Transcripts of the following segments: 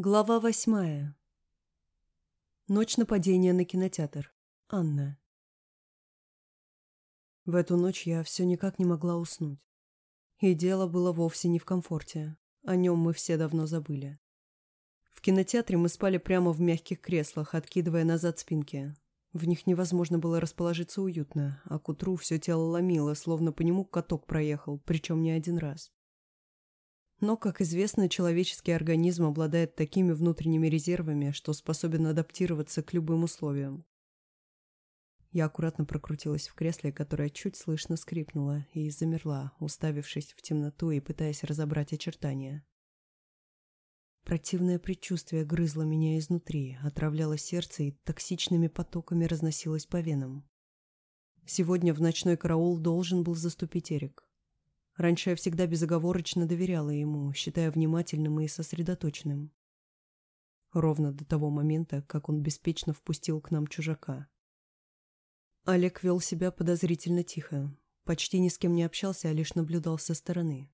Глава восьмая. Ночь нападения на кинотеатр. Анна. В эту ночь я все никак не могла уснуть. И дело было вовсе не в комфорте. О нем мы все давно забыли. В кинотеатре мы спали прямо в мягких креслах, откидывая назад спинки. В них невозможно было расположиться уютно, а к утру все тело ломило, словно по нему каток проехал, причем не один раз. Но, как известно, человеческий организм обладает такими внутренними резервами, что способен адаптироваться к любым условиям. Я аккуратно прокрутилась в кресле, которое чуть слышно скрипнуло, и замерла, уставившись в темноту и пытаясь разобрать очертания. Противное предчувствие грызло меня изнутри, отравляло сердце и токсичными потоками разносилось по венам. Сегодня в ночной караул должен был заступить Эрик. Раньше я всегда безоговорочно доверяла ему, считая внимательным и сосредоточенным. Ровно до того момента, как он беспечно впустил к нам чужака. Олег вел себя подозрительно тихо, почти ни с кем не общался, а лишь наблюдал со стороны.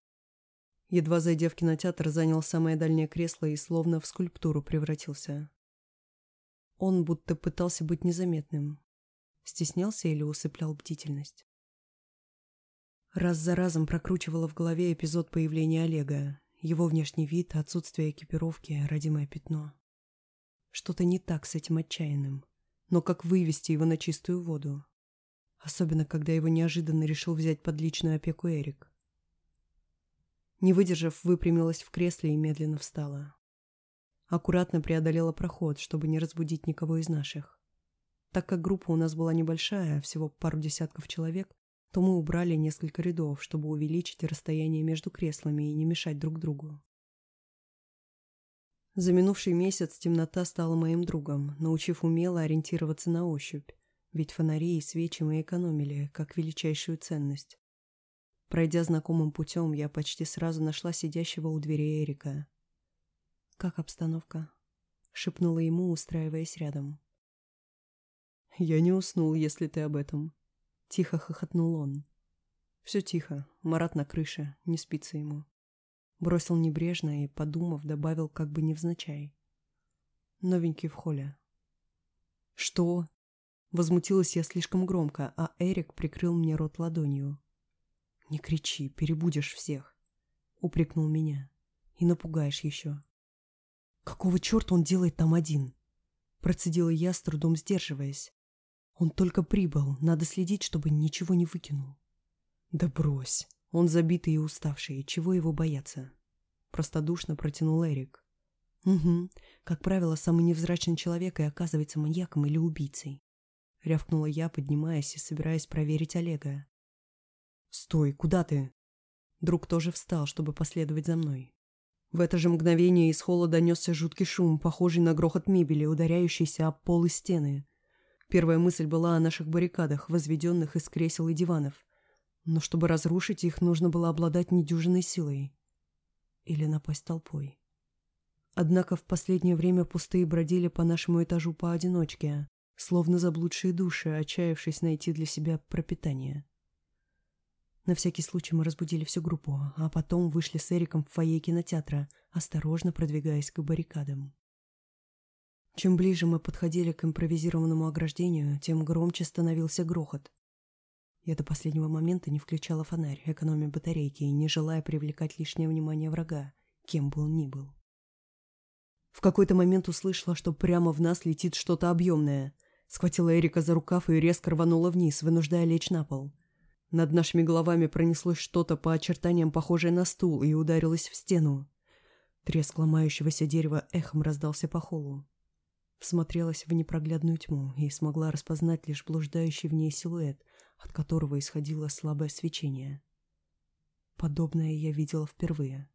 Едва зайдя в кинотеатр, занял самое дальнее кресло и словно в скульптуру превратился. Он будто пытался быть незаметным. Стеснялся или усыплял бдительность. Раз за разом прокручивала в голове эпизод появления Олега. Его внешний вид, отсутствие экипировки, родимое пятно. Что-то не так с этим отчаянным. Но как вывести его на чистую воду? Особенно, когда его неожиданно решил взять под личную опеку Эрик. Не выдержав, выпрямилась в кресле и медленно встала. Аккуратно преодолела проход, чтобы не разбудить никого из наших. Так как группа у нас была небольшая, всего пару десятков человек, то мы убрали несколько рядов, чтобы увеличить расстояние между креслами и не мешать друг другу. За минувший месяц темнота стала моим другом, научив умело ориентироваться на ощупь, ведь фонари и свечи мы экономили, как величайшую ценность. Пройдя знакомым путем, я почти сразу нашла сидящего у двери Эрика. «Как обстановка?» — шепнула ему, устраиваясь рядом. «Я не уснул, если ты об этом», Тихо хохотнул он. Все тихо, Марат на крыше, не спится ему. Бросил небрежно и, подумав, добавил как бы невзначай. Новенький в холле. «Что?» Возмутилась я слишком громко, а Эрик прикрыл мне рот ладонью. «Не кричи, перебудешь всех», — упрекнул меня. «И напугаешь еще». «Какого черта он делает там один?» Процедила я, с трудом сдерживаясь. Он только прибыл, надо следить, чтобы ничего не выкинул. Да брось, он забитый и уставший, чего его бояться? Простодушно протянул Эрик. Угу, как правило, самый невзрачный человек и оказывается маньяком или убийцей. Рявкнула я, поднимаясь и собираясь проверить Олега. «Стой, куда ты?» Друг тоже встал, чтобы последовать за мной. В это же мгновение из холла донесся жуткий шум, похожий на грохот мебели, ударяющийся об пол и стены. Первая мысль была о наших баррикадах, возведенных из кресел и диванов. Но чтобы разрушить их, нужно было обладать недюжиной силой. Или напасть толпой. Однако в последнее время пустые бродили по нашему этажу поодиночке, словно заблудшие души, отчаявшись найти для себя пропитание. На всякий случай мы разбудили всю группу, а потом вышли с Эриком в фойе кинотеатра, осторожно продвигаясь к баррикадам. Чем ближе мы подходили к импровизированному ограждению, тем громче становился грохот. Я до последнего момента не включала фонарь, экономя батарейки и не желая привлекать лишнее внимание врага, кем бы он ни был. В какой-то момент услышала, что прямо в нас летит что-то объемное. Схватила Эрика за рукав и резко рванула вниз, вынуждая лечь на пол. Над нашими головами пронеслось что-то по очертаниям похожее на стул и ударилось в стену. Треск ломающегося дерева эхом раздался по холлу. Всмотрелась в непроглядную тьму и смогла распознать лишь блуждающий в ней силуэт, от которого исходило слабое свечение. Подобное я видела впервые.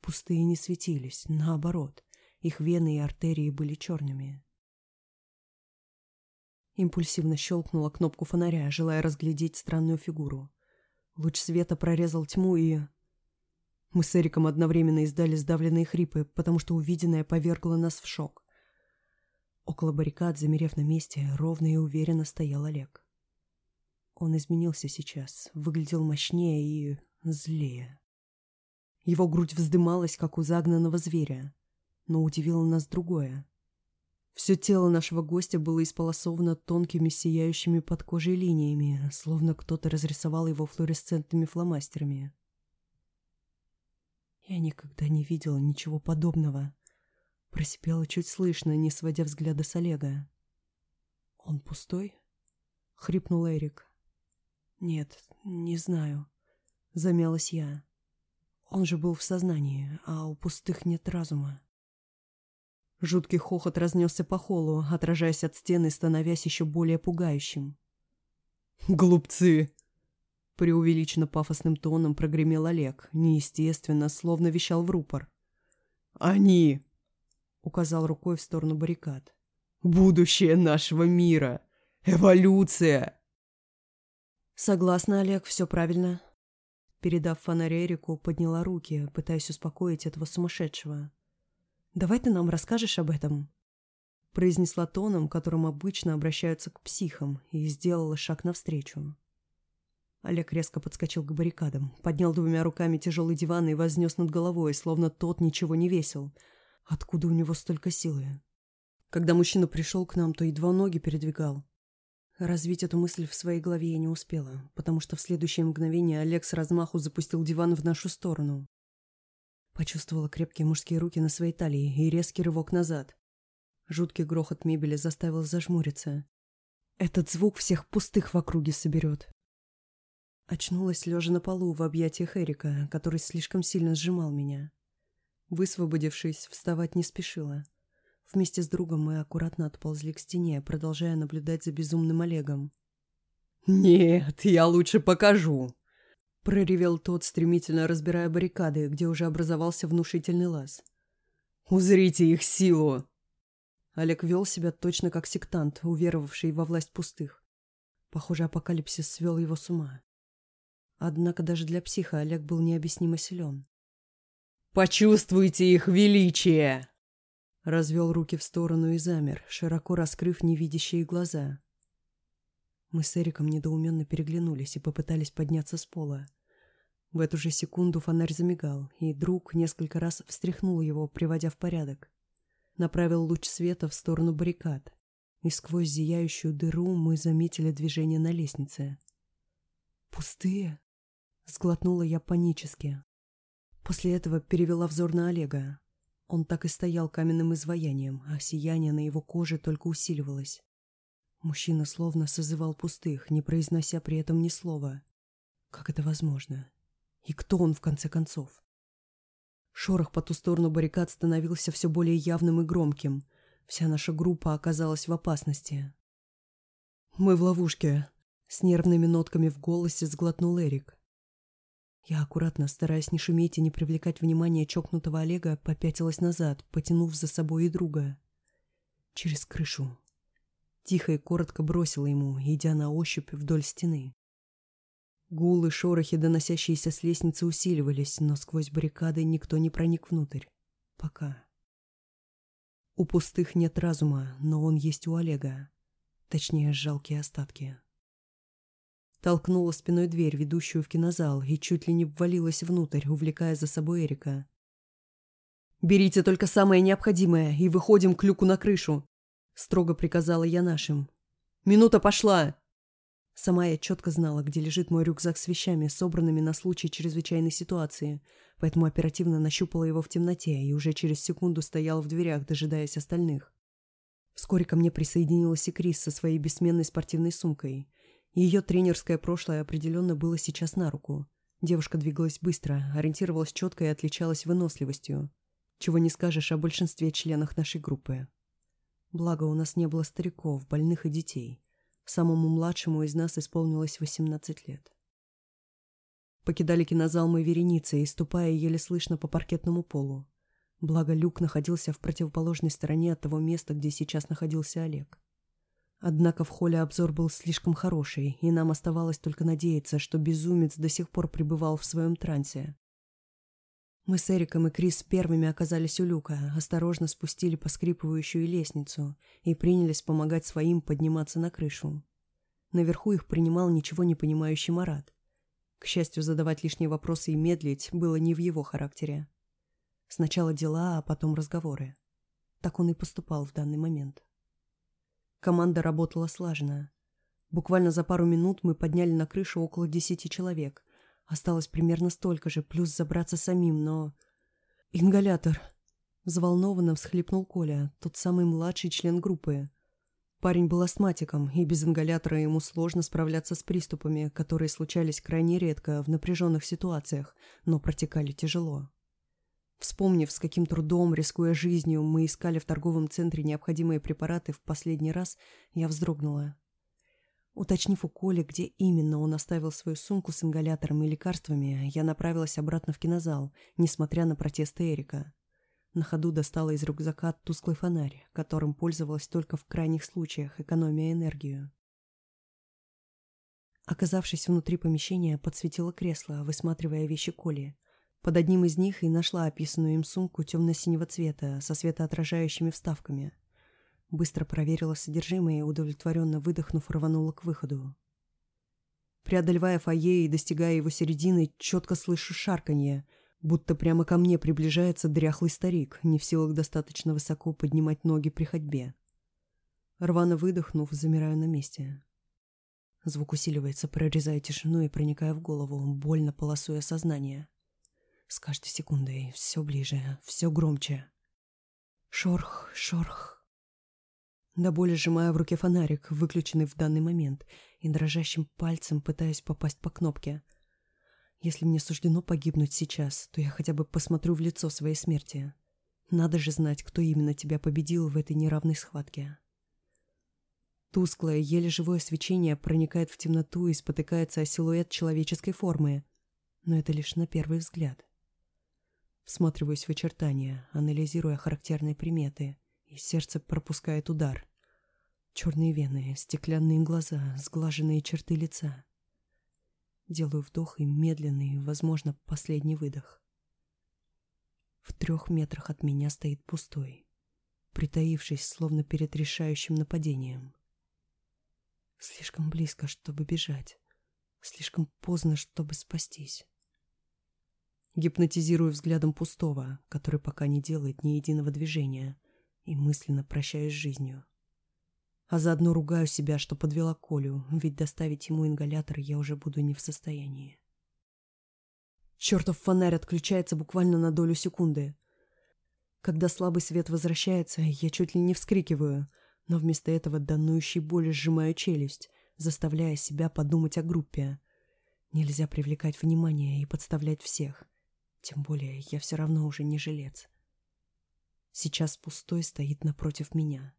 Пустые не светились, наоборот, их вены и артерии были черными. Импульсивно щелкнула кнопку фонаря, желая разглядеть странную фигуру. Луч света прорезал тьму и... Мы с Эриком одновременно издали сдавленные хрипы, потому что увиденное повергло нас в шок. Около баррикад, замерев на месте, ровно и уверенно стоял Олег. Он изменился сейчас, выглядел мощнее и злее. Его грудь вздымалась, как у загнанного зверя. но удивило нас другое. Все тело нашего гостя было исполосовано тонкими сияющими под кожей линиями, словно кто-то разрисовал его флуоресцентными фломастерами. Я никогда не видела ничего подобного. Просипела чуть слышно, не сводя взгляда с Олега. «Он пустой?» — хрипнул Эрик. «Нет, не знаю», — замялась я. «Он же был в сознании, а у пустых нет разума». Жуткий хохот разнесся по холлу, отражаясь от стены, становясь еще более пугающим. «Глупцы!» Преувеличенно пафосным тоном прогремел Олег, неестественно, словно вещал в рупор. «Они!» — указал рукой в сторону баррикад. «Будущее нашего мира! Эволюция!» «Согласна, Олег, все правильно». Передав фонарь Эрику, подняла руки, пытаясь успокоить этого сумасшедшего. Давай ты нам расскажешь об этом?» Произнесла тоном, которым обычно обращаются к психам, и сделала шаг навстречу. Олег резко подскочил к баррикадам, поднял двумя руками тяжелый диван и вознес над головой, словно тот ничего не весил. Откуда у него столько силы? Когда мужчина пришел к нам, то едва ноги передвигал. Развить эту мысль в своей голове я не успела, потому что в следующее мгновение Олег с размаху запустил диван в нашу сторону. Почувствовала крепкие мужские руки на своей талии и резкий рывок назад. Жуткий грохот мебели заставил зажмуриться. Этот звук всех пустых в округе соберет. Очнулась, лежа на полу в объятиях Эрика, который слишком сильно сжимал меня. Высвободившись, вставать не спешила. Вместе с другом мы аккуратно отползли к стене, продолжая наблюдать за безумным Олегом. «Нет, я лучше покажу!» Проревел тот, стремительно разбирая баррикады, где уже образовался внушительный лаз. «Узрите их силу!» Олег вел себя точно как сектант, уверовавший во власть пустых. Похоже, апокалипсис свел его с ума. Однако даже для психа Олег был необъяснимо силен. «Почувствуйте их величие!» Развел руки в сторону и замер, широко раскрыв невидящие глаза. Мы с Эриком недоуменно переглянулись и попытались подняться с пола. В эту же секунду фонарь замигал, и друг несколько раз встряхнул его, приводя в порядок. Направил луч света в сторону баррикад, и сквозь зияющую дыру мы заметили движение на лестнице. «Пустые?» — сглотнула я панически. После этого перевела взор на Олега. Он так и стоял каменным изваянием, а сияние на его коже только усиливалось. Мужчина словно созывал пустых, не произнося при этом ни слова. Как это возможно? И кто он, в конце концов? Шорох по ту сторону баррикад становился все более явным и громким. Вся наша группа оказалась в опасности. «Мы в ловушке», — с нервными нотками в голосе сглотнул Эрик. Я аккуратно, стараясь не шуметь и не привлекать внимания чокнутого Олега, попятилась назад, потянув за собой и друга. Через крышу. Тихо и коротко бросила ему, идя на ощупь вдоль стены. Гул и шорохи, доносящиеся с лестницы, усиливались, но сквозь баррикады никто не проник внутрь. Пока. У пустых нет разума, но он есть у Олега. Точнее, жалкие остатки. Толкнула спиной дверь, ведущую в кинозал, и чуть ли не ввалилась внутрь, увлекая за собой Эрика. «Берите только самое необходимое и выходим к люку на крышу», — строго приказала я нашим. «Минута пошла!» Сама я четко знала, где лежит мой рюкзак с вещами, собранными на случай чрезвычайной ситуации, поэтому оперативно нащупала его в темноте и уже через секунду стояла в дверях, дожидаясь остальных. Вскоре ко мне присоединилась и Крис со своей бессменной спортивной сумкой. Ее тренерское прошлое определенно было сейчас на руку. Девушка двигалась быстро, ориентировалась четко и отличалась выносливостью. Чего не скажешь о большинстве членах нашей группы. Благо, у нас не было стариков, больных и детей. Самому младшему из нас исполнилось 18 лет. Покидали кинозал мы вереницей, ступая еле слышно по паркетному полу. Благо, люк находился в противоположной стороне от того места, где сейчас находился Олег. Однако в холле обзор был слишком хороший, и нам оставалось только надеяться, что безумец до сих пор пребывал в своем трансе. Мы с Эриком и Крис первыми оказались у люка, осторожно спустили поскрипывающую лестницу и принялись помогать своим подниматься на крышу. Наверху их принимал ничего не понимающий Марат. К счастью, задавать лишние вопросы и медлить было не в его характере. Сначала дела, а потом разговоры. Так он и поступал в данный момент. Команда работала слаженно. Буквально за пару минут мы подняли на крышу около десяти человек. Осталось примерно столько же, плюс забраться самим, но... «Ингалятор!» Взволнованно всхлипнул Коля, тот самый младший член группы. Парень был астматиком, и без ингалятора ему сложно справляться с приступами, которые случались крайне редко в напряженных ситуациях, но протекали тяжело. Вспомнив, с каким трудом, рискуя жизнью, мы искали в торговом центре необходимые препараты в последний раз, я вздрогнула. Уточнив у Коли, где именно он оставил свою сумку с ингалятором и лекарствами, я направилась обратно в кинозал, несмотря на протесты Эрика. На ходу достала из рюкзака тусклый фонарь, которым пользовалась только в крайних случаях, экономия энергию. Оказавшись внутри помещения, подсветила кресло, высматривая вещи Коли. Под одним из них и нашла описанную им сумку темно-синего цвета со светоотражающими вставками. Быстро проверила содержимое и, удовлетворенно выдохнув, рванула к выходу. Преодолевая фойе и достигая его середины, четко слышу шарканье — будто прямо ко мне приближается дряхлый старик, не в силах достаточно высоко поднимать ноги при ходьбе. Рвано выдохнув, замираю на месте. Звук усиливается, прорезая тишину и проникая в голову, больно полосуя сознание. С каждой секундой все ближе, все громче. Шорх, шорх. До боли сжимаю в руке фонарик, выключенный в данный момент, и дрожащим пальцем пытаюсь попасть по кнопке — если мне суждено погибнуть сейчас, то я хотя бы посмотрю в лицо своей смерти. Надо же знать, кто именно тебя победил в этой неравной схватке. Тусклое, еле живое свечение проникает в темноту и спотыкается о силуэт человеческой формы. Но это лишь на первый взгляд. Всматриваюсь в очертания, анализируя характерные приметы, и сердце пропускает удар. Черные вены, стеклянные глаза, сглаженные черты лица. Делаю вдох и медленный, возможно, последний выдох. В трех метрах от меня стоит пустой, притаившись, словно перед решающим нападением. Слишком близко, чтобы бежать. Слишком поздно, чтобы спастись. Гипнотизирую взглядом пустого, который пока не делает ни единого движения, и мысленно прощаюсь с жизнью а заодно ругаю себя, что подвела Колю, ведь доставить ему ингалятор я уже буду не в состоянии. Чертов фонарь отключается буквально на долю секунды. Когда слабый свет возвращается, я чуть ли не вскрикиваю, но вместо этого данующей боли сжимаю челюсть, заставляя себя подумать о группе. Нельзя привлекать внимание и подставлять всех. Тем более я все равно уже не жилец. Сейчас пустой стоит напротив меня.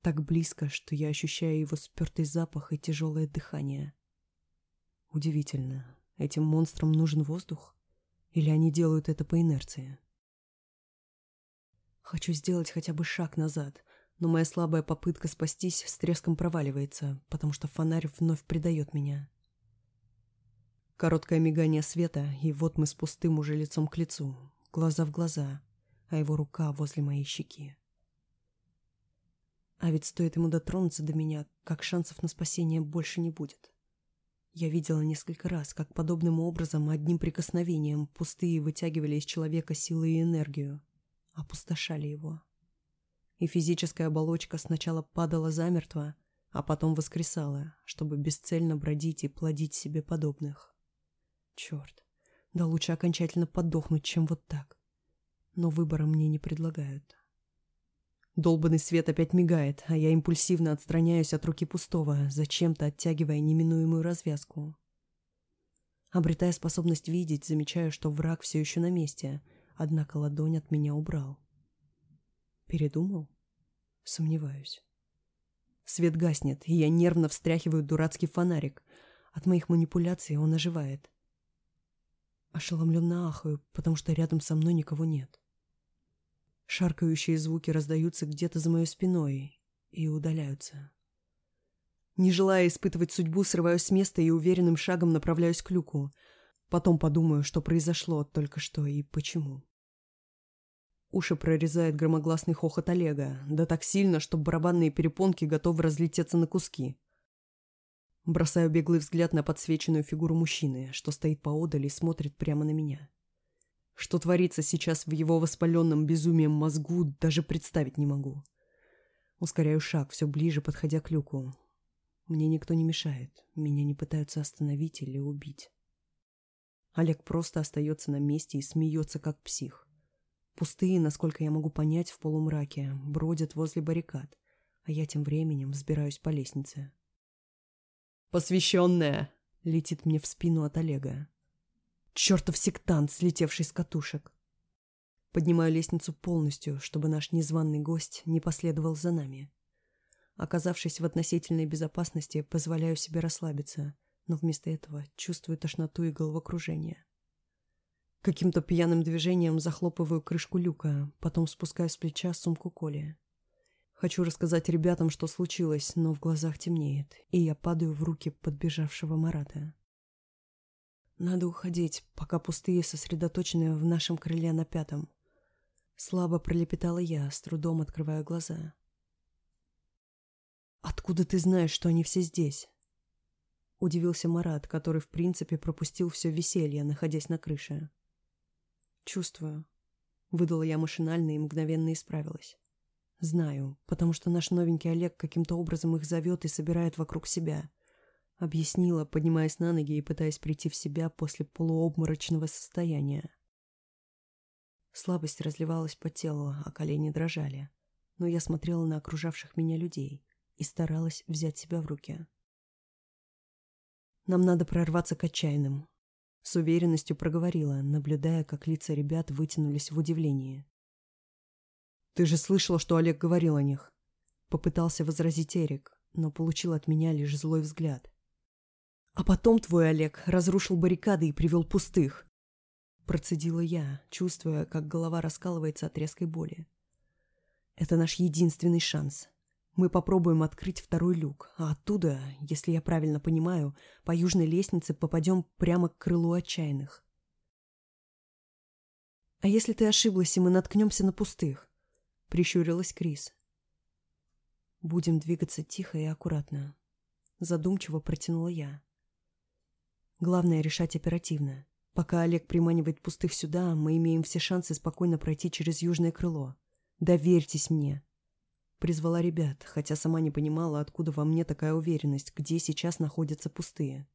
Так близко, что я ощущаю его спертый запах и тяжелое дыхание. Удивительно, этим монстрам нужен воздух? Или они делают это по инерции? Хочу сделать хотя бы шаг назад, но моя слабая попытка спастись с треском проваливается, потому что фонарь вновь предает меня. Короткое мигание света, и вот мы с пустым уже лицом к лицу, глаза в глаза, а его рука возле моей щеки. А ведь стоит ему дотронуться до меня, как шансов на спасение больше не будет. Я видела несколько раз, как подобным образом одним прикосновением пустые вытягивали из человека силы и энергию, опустошали его. И физическая оболочка сначала падала замертво, а потом воскресала, чтобы бесцельно бродить и плодить себе подобных. Черт, да лучше окончательно подохнуть, чем вот так. Но выбора мне не предлагают. Долбанный свет опять мигает, а я импульсивно отстраняюсь от руки пустого, зачем-то оттягивая неминуемую развязку. Обретая способность видеть, замечаю, что враг все еще на месте, однако ладонь от меня убрал. Передумал? Сомневаюсь. Свет гаснет, и я нервно встряхиваю дурацкий фонарик. От моих манипуляций он оживает. Ошеломленно ахаю, потому что рядом со мной никого нет. Шаркающие звуки раздаются где-то за моей спиной и удаляются. Не желая испытывать судьбу, срываюсь с места и уверенным шагом направляюсь к люку. Потом подумаю, что произошло только что и почему. Уши прорезает громогласный хохот Олега, да так сильно, что барабанные перепонки готовы разлететься на куски. Бросаю беглый взгляд на подсвеченную фигуру мужчины, что стоит поодаль и смотрит прямо на меня. Что творится сейчас в его воспаленном безумием мозгу, даже представить не могу. Ускоряю шаг, все ближе, подходя к люку. Мне никто не мешает, меня не пытаются остановить или убить. Олег просто остается на месте и смеется, как псих. Пустые, насколько я могу понять, в полумраке, бродят возле баррикад, а я тем временем взбираюсь по лестнице. «Посвященная!» — летит мне в спину от Олега. Чертов сектант, слетевший с катушек. Поднимаю лестницу полностью, чтобы наш незваный гость не последовал за нами. Оказавшись в относительной безопасности, позволяю себе расслабиться, но вместо этого чувствую тошноту и головокружение. Каким-то пьяным движением захлопываю крышку люка, потом спускаю с плеча сумку Коли. Хочу рассказать ребятам, что случилось, но в глазах темнеет, и я падаю в руки подбежавшего Марата. Надо уходить, пока пустые сосредоточены в нашем крыле на пятом. Слабо пролепетала я, с трудом открывая глаза. «Откуда ты знаешь, что они все здесь?» Удивился Марат, который, в принципе, пропустил все веселье, находясь на крыше. «Чувствую», — выдала я машинально и мгновенно исправилась. «Знаю, потому что наш новенький Олег каким-то образом их зовет и собирает вокруг себя. Объяснила, поднимаясь на ноги и пытаясь прийти в себя после полуобморочного состояния. Слабость разливалась по телу, а колени дрожали. Но я смотрела на окружавших меня людей и старалась взять себя в руки. «Нам надо прорваться к отчаянным», — с уверенностью проговорила, наблюдая, как лица ребят вытянулись в удивлении. «Ты же слышала, что Олег говорил о них?» Попытался возразить Эрик, но получил от меня лишь злой взгляд. А потом твой Олег разрушил баррикады и привел пустых. Процедила я, чувствуя, как голова раскалывается от резкой боли. Это наш единственный шанс. Мы попробуем открыть второй люк, а оттуда, если я правильно понимаю, по южной лестнице попадем прямо к крылу отчаянных. «А если ты ошиблась, и мы наткнемся на пустых?» — прищурилась Крис. «Будем двигаться тихо и аккуратно», — задумчиво протянула я. Главное решать оперативно. Пока Олег приманивает пустых сюда, мы имеем все шансы спокойно пройти через южное крыло. Доверьтесь мне. Призвала ребят, хотя сама не понимала, откуда во мне такая уверенность, где сейчас находятся пустые.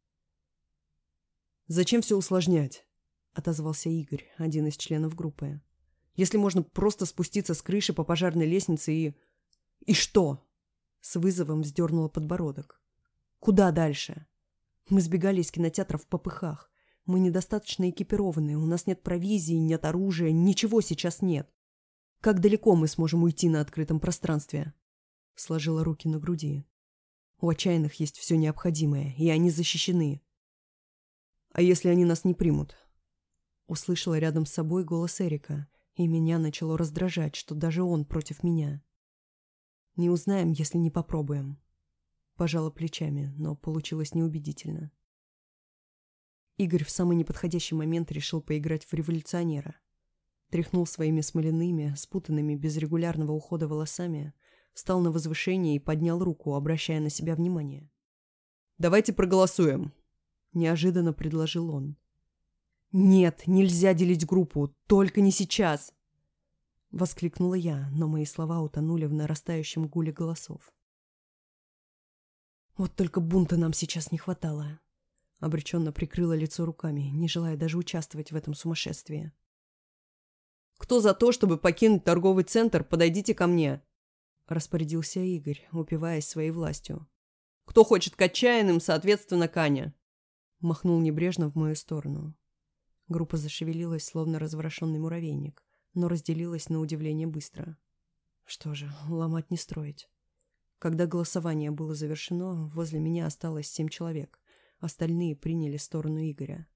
«Зачем все усложнять?» — отозвался Игорь, один из членов группы. «Если можно просто спуститься с крыши по пожарной лестнице и...» «И что?» — с вызовом вздернула подбородок. «Куда дальше?» Мы сбегали из кинотеатров в попыхах. Мы недостаточно экипированы, у нас нет провизии, нет оружия, ничего сейчас нет. Как далеко мы сможем уйти на открытом пространстве?» Сложила руки на груди. «У отчаянных есть все необходимое, и они защищены. А если они нас не примут?» Услышала рядом с собой голос Эрика, и меня начало раздражать, что даже он против меня. «Не узнаем, если не попробуем», Пожала плечами, но получилось неубедительно. Игорь в самый неподходящий момент решил поиграть в революционера. Тряхнул своими смоляными, спутанными без регулярного ухода волосами, встал на возвышение и поднял руку, обращая на себя внимание. «Давайте проголосуем», — неожиданно предложил он. «Нет, нельзя делить группу, только не сейчас!» Воскликнула я, но мои слова утонули в нарастающем гуле голосов. Вот только бунта нам сейчас не хватало. Обреченно прикрыла лицо руками, не желая даже участвовать в этом сумасшествии. «Кто за то, чтобы покинуть торговый центр, подойдите ко мне!» Распорядился Игорь, упиваясь своей властью. «Кто хочет к отчаянным, соответственно, Каня!» Махнул небрежно в мою сторону. Группа зашевелилась, словно разворошенный муравейник, но разделилась на удивление быстро. Что же, ломать не строить. Когда голосование было завершено, возле меня осталось семь человек. Остальные приняли сторону Игоря.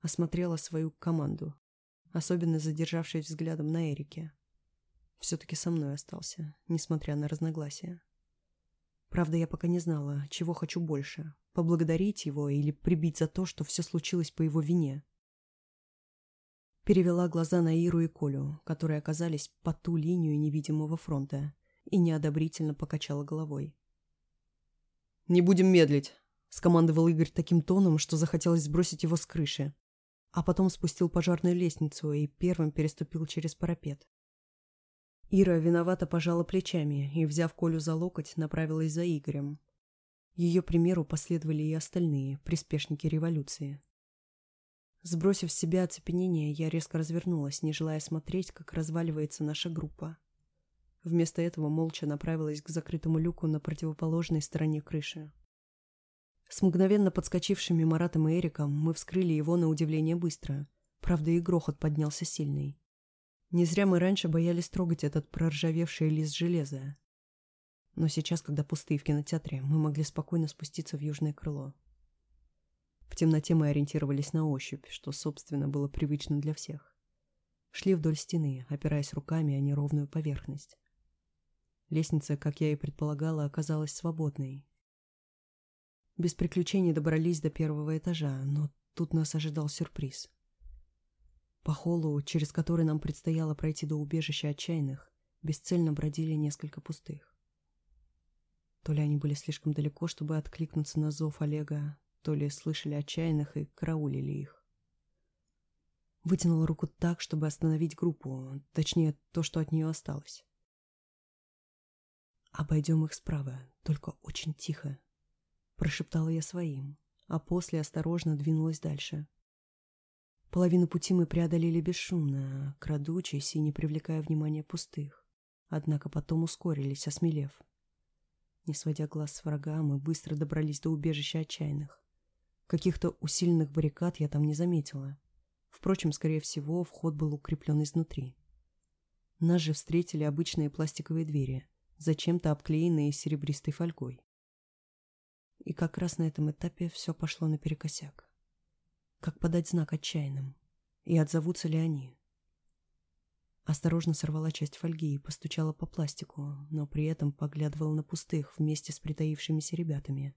Осмотрела свою команду, особенно задержавшись взглядом на Эрике. Все-таки со мной остался, несмотря на разногласия. Правда, я пока не знала, чего хочу больше – поблагодарить его или прибить за то, что все случилось по его вине. Перевела глаза на Иру и Колю, которые оказались по ту линию невидимого фронта – и неодобрительно покачала головой. «Не будем медлить», — скомандовал Игорь таким тоном, что захотелось сбросить его с крыши. а потом спустил пожарную лестницу и первым переступил через парапет. Ира виновато пожала плечами и, взяв Колю за локоть, направилась за Игорем. Ее примеру последовали и остальные, приспешники революции. Сбросив с себя оцепенение, я резко развернулась, не желая смотреть, как разваливается наша группа. Вместо этого молча направилась к закрытому люку на противоположной стороне крыши. С мгновенно подскочившими Маратом и Эриком мы вскрыли его на удивление быстро. Правда, и грохот поднялся сильный. Не зря мы раньше боялись трогать этот проржавевший лист железа. Но сейчас, когда пустые в кинотеатре, мы могли спокойно спуститься в южное крыло. В темноте мы ориентировались на ощупь, что, собственно, было привычно для всех. Шли вдоль стены, опираясь руками о неровную поверхность. Лестница, как я и предполагала, оказалась свободной. Без приключений добрались до первого этажа, но тут нас ожидал сюрприз. По холлу, через который нам предстояло пройти до убежища отчаянных, бесцельно бродили несколько пустых. То ли они были слишком далеко, чтобы откликнуться на зов Олега, то ли слышали отчаянных и караулили их. Вытянула руку так, чтобы остановить группу, точнее, то, что от нее осталось. «Обойдем их справа, только очень тихо», — прошептала я своим, а после осторожно двинулась дальше. Половину пути мы преодолели бесшумно, крадучись и не привлекая внимания пустых, однако потом ускорились, осмелев. Не сводя глаз с врага, мы быстро добрались до убежища отчаянных. Каких-то усиленных баррикад я там не заметила. Впрочем, скорее всего, вход был укреплен изнутри. Нас же встретили обычные пластиковые двери, зачем-то обклеенные серебристой фольгой. И как раз на этом этапе все пошло наперекосяк. Как подать знак отчаянным? И отзовутся ли они? Осторожно сорвала часть фольги и постучала по пластику, но при этом поглядывала на пустых вместе с притаившимися ребятами.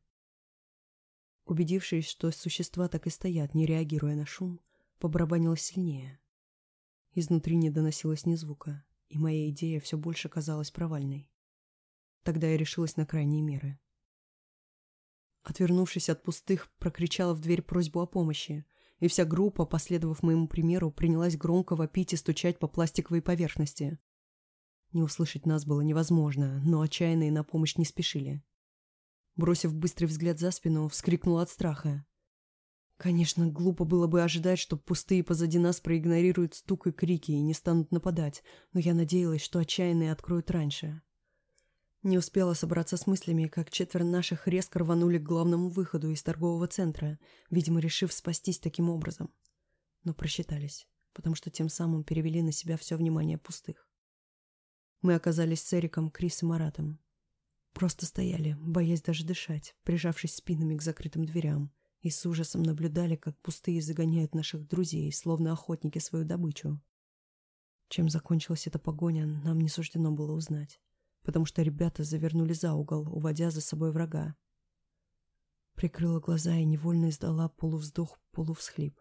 Убедившись, что существа так и стоят, не реагируя на шум, побарабанила сильнее. Изнутри не доносилось ни звука, и моя идея все больше казалась провальной. Тогда я решилась на крайние меры. Отвернувшись от пустых, прокричала в дверь просьбу о помощи, и вся группа, последовав моему примеру, принялась громко вопить и стучать по пластиковой поверхности. Не услышать нас было невозможно, но отчаянные на помощь не спешили. Бросив быстрый взгляд за спину, вскрикнула от страха. Конечно, глупо было бы ожидать, что пустые позади нас проигнорируют стук и крики и не станут нападать, но я надеялась, что отчаянные откроют раньше. Не успела собраться с мыслями, как четверо наших резко рванули к главному выходу из торгового центра, видимо, решив спастись таким образом. Но просчитались, потому что тем самым перевели на себя все внимание пустых. Мы оказались с Эриком, Крис и Маратом. Просто стояли, боясь даже дышать, прижавшись спинами к закрытым дверям, и с ужасом наблюдали, как пустые загоняют наших друзей, словно охотники свою добычу. Чем закончилась эта погоня, нам не суждено было узнать, потому что ребята завернули за угол, уводя за собой врага. Прикрыла глаза и невольно издала полувздох, полувсхлип.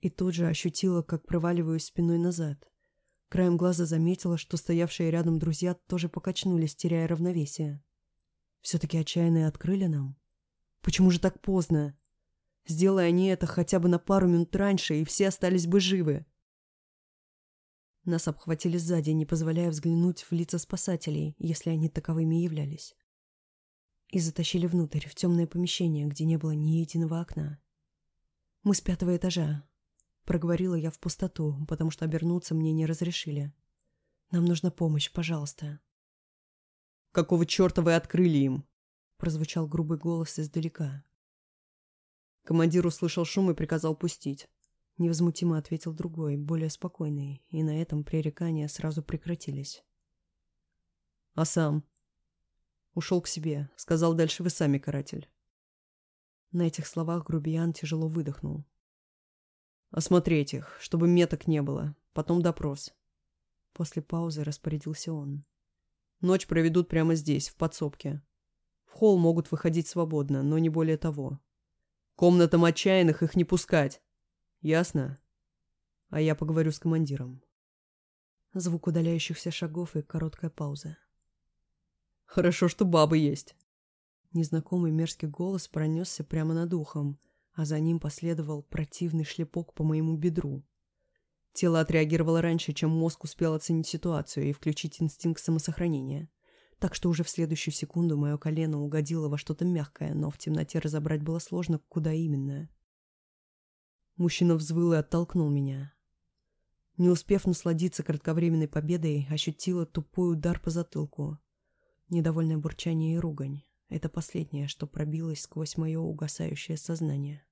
И тут же ощутила, как проваливаюсь спиной назад, Краем глаза заметила, что стоявшие рядом друзья тоже покачнулись, теряя равновесие. Все-таки отчаянные открыли нам? Почему же так поздно? Сделай они это хотя бы на пару минут раньше, и все остались бы живы. Нас обхватили сзади, не позволяя взглянуть в лица спасателей, если они таковыми являлись. И затащили внутрь, в темное помещение, где не было ни единого окна. Мы с пятого этажа, Проговорила я в пустоту, потому что обернуться мне не разрешили. «Нам нужна помощь, пожалуйста». «Какого черта вы открыли им?» Прозвучал грубый голос издалека. Командир услышал шум и приказал пустить. Невозмутимо ответил другой, более спокойный, и на этом пререкания сразу прекратились. «А сам?» Ушел к себе, сказал дальше вы сами, каратель. На этих словах грубиян тяжело выдохнул. Осмотреть их, чтобы меток не было. Потом допрос. После паузы распорядился он. Ночь проведут прямо здесь, в подсобке. В холл могут выходить свободно, но не более того. Комнатам отчаянных их не пускать. Ясно? А я поговорю с командиром. Звук удаляющихся шагов и короткая пауза. Хорошо, что бабы есть. Незнакомый мерзкий голос пронесся прямо над ухом, а за ним последовал противный шлепок по моему бедру. Тело отреагировало раньше, чем мозг успел оценить ситуацию и включить инстинкт самосохранения. Так что уже в следующую секунду мое колено угодило во что-то мягкое, но в темноте разобрать было сложно, куда именно. Мужчина взвыл и оттолкнул меня. Не успев насладиться кратковременной победой, ощутила тупой удар по затылку. Недовольное бурчание и ругань. Это последнее, что пробилось сквозь мое угасающее сознание.